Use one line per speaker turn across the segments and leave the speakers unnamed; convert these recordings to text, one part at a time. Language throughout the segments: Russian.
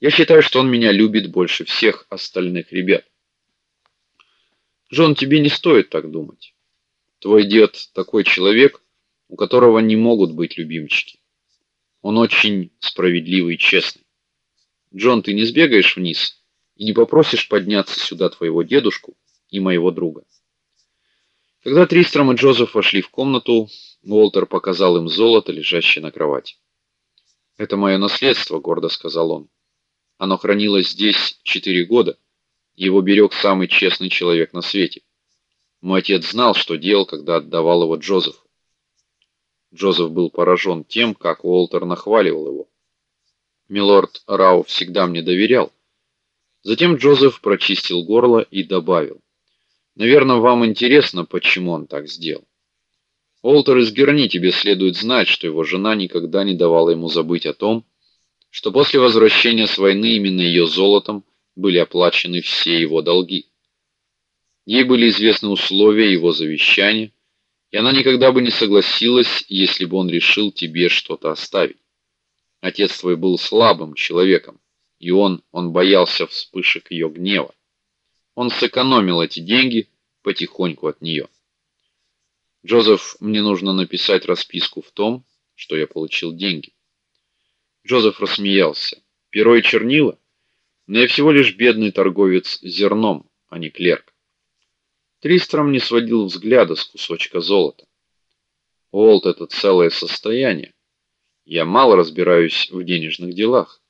Я считаю, что он меня любит больше всех остальных ребят. Джон, тебе не стоит так думать. Твой дед такой человек, у которого не могут быть любимчики. Он очень справедливый и честный. Джон, ты не сбегаешь вниз и не попросишь подняться сюда твоего дедушку и моего друга. Когда Тристром и Джозеф вошли в комнату, Уолтер показал им золото, лежащее на кровати. "Это мое наследство", гордо сказал он. "Оно хранилось здесь четыре года. Его берег самый честный человек на свете. Мой отец знал, что делал, когда отдавал его Джозефу. Джозеф был поражен тем, как Уолтер нахваливал его. Милорд Рау всегда мне доверял. Затем Джозеф прочистил горло и добавил: "Наверное, вам интересно, почему он так сделал. Уолтер из Герни тебе следует знать, что его жена никогда не давала ему забыть о том, что после возвращения с войны именно ее золотом были оплачены все его долги. Ей были известны условия его завещания, и она никогда бы не согласилась, если бы он решил тебе что-то оставить. Отец твой был слабым человеком, и он он боялся вспышек ее гнева. Он сэкономил эти деньги потихоньку от нее. Джозеф, мне нужно написать расписку в том, что я получил деньги. Джозеф рассмеялся. Перо и чернила? Но я всего лишь бедный торговец зерном, а не клерк. Тристром не сводил взгляда с кусочка золота. Олд это целое состояние. Я мало разбираюсь в денежных делах,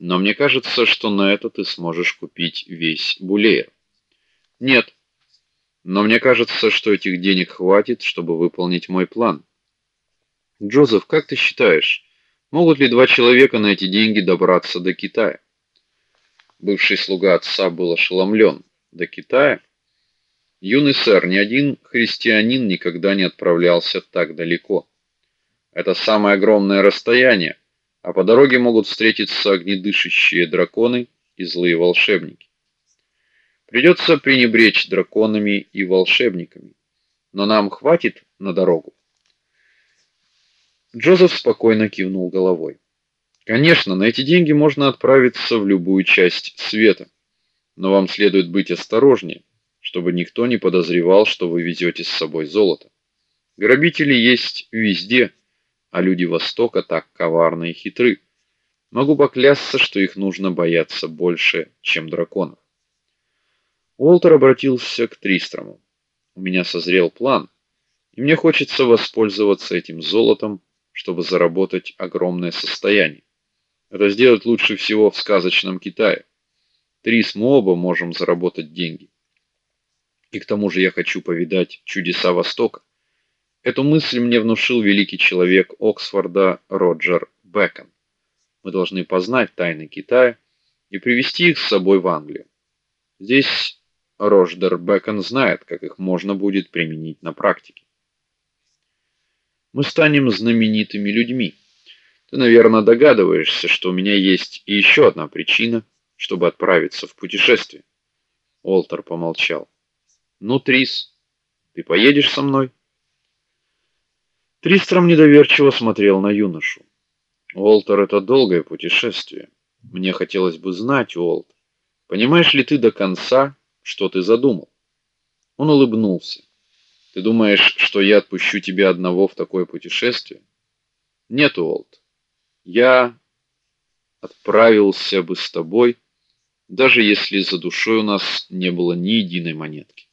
но мне кажется, что на это ты сможешь купить весь Булеер. Нет, но мне кажется, что этих денег хватит, чтобы выполнить мой план. Джозеф, как ты считаешь, могут ли два человека на эти деньги добраться до Китая? Бывший слуга отца был ошеломлен. До Китая? Юный сэр, ни один христианин никогда не отправлялся так далеко. Это самое огромное расстояние, а по дороге могут встретиться огнедышащие драконы и злые волшебники. Придется пренебречь драконами и волшебниками. Но нам хватит на дорогу. Джозеф спокойно кивнул головой. Конечно, на эти деньги можно отправиться в любую часть света. Но вам следует быть осторожнее, чтобы никто не подозревал, что вы везете с собой золото. Грабители есть везде, а люди Востока так коварны и хитры. Могу поклясться, что их нужно бояться больше, чем драконов. Уолтер обратился к Тристрому. У меня созрел план, и мне хочется воспользоваться этим золотом, чтобы заработать огромное состояние. Это сделать лучше всего в сказочном Китае. Трис мы оба можем заработать деньги. И к тому же я хочу повидать чудеса Востока. Эту мысль мне внушил великий человек Оксфорда Роджер Бэкон. Мы должны познать тайны Китая и привести их с собой в Англию. Здесь Рождер Бэкон знает, как их можно будет применить на практике. Мы станем знаменитыми людьми. Ты, наверное, догадываешься, что у меня есть и еще одна причина, чтобы отправиться в путешествие. Олтер помолчал. Ну, Трис, ты поедешь со мной? Тристром недоверчиво смотрел на юношу. Олтер это долгое путешествие. Мне хотелось бы знать, Олт, понимаешь ли ты до конца, что ты задумал? Он улыбнулся. Ты думаешь, что я отпущу тебя одного в такое путешествие? Нет, Уолт. Я отправился бы с тобой, даже если за душой у нас не было ни единой монетки.